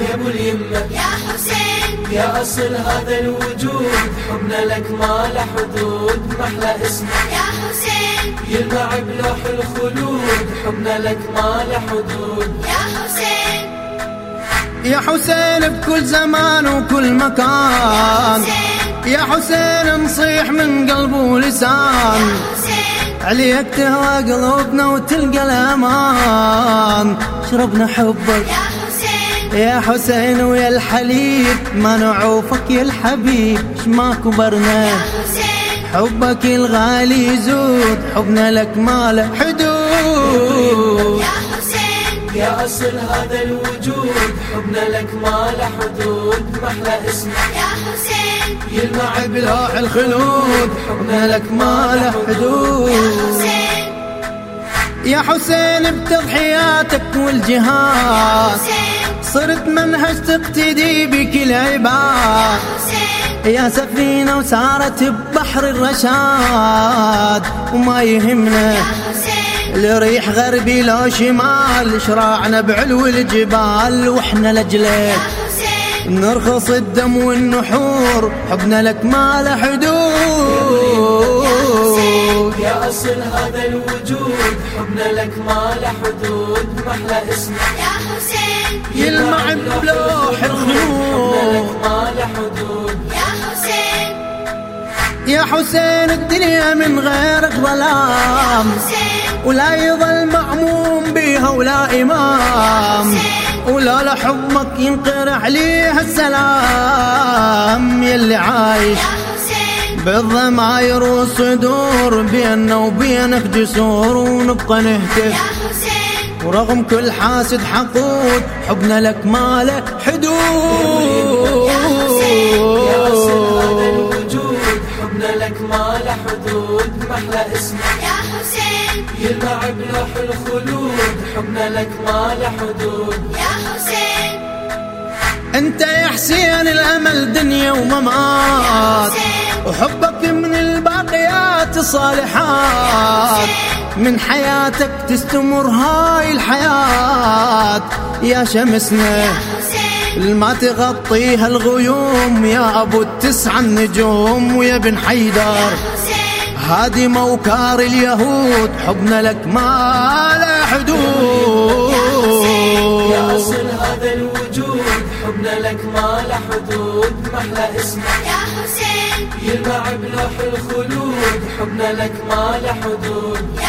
واليمة يا حسين. يا أصل هذا الوجود. حبنا لك ما له حدود محلى اسمك يا حسين. يلمع بلوح الخلود. حبنا لك ما له حدود. يا حسين. يا حسين بكل زمان وكل مكان. يا حسين. نصيح من قلب ولسان. حسين. عليك تهوى قلوبنا وتلقى الأمان. شربنا حبك. يا حسين يا حسين ويا الحليب ما نعوفك يا الحبيب ما كبرنا؟ يا حسين. حبك الغالي يزود حبنا لك ما له حدود. يا حسين. يا أصل هذا الوجود حبنا لك ما له حدود محلى اسمك يا حسين. يلمع بلوح الخلود حبنا لك ما له يا حدود حسين. يا حسين بتضحياتك والجهاد. حسين. صرت منهج تقتدي بك العباد يا سفينة وسارت ببحر الرشاد وما يهمنا لريح غربي لو شمال. شراعنا بعلو الجبال وإحنا لجلك نرخص الدم والنحور حبنا لك ما له حدود. يا أصل هذا الوجود. حبنا لك ما له حدود محلى اسمك يا حسين. يلمع بلوح حبنا الخلود لك ما له حدود. يا حسين. يا حسين الدنيا من غيرك ظلام. حسين. ولا يظل معموم بيها ولا إمام. ولا لحبك ينقرع عليها السلام. يلي عايش. يا حسين بالضماير والصدور بيننا وبينك جسور ونبقى يا نهتف حسين. ورغم كل حاسد حقود حبنا لك ما له حدود. يا أصل هذا الوجود حبنا لك ما له حدود. محلى اسمك يا حسين. يلمع بلوح الخلود. حبنا لك ما له حدود. يا حسين. انت يا حسين الامل دنيا وممات. وحبك من الباقيات الصالحات من حياتك تستمر هاي الحياة. يا شمسنا ما تغطيها الغيوم. يا أبو التسعة النجوم ويا بن حيدر. هادي موكار اليهود حبنا لك ما له حدود. هذا الوجود حبنا لك ما له حدود محلى اسمك يا حسين. يلمع بلوح الخلود حبنا لك ما له حدود.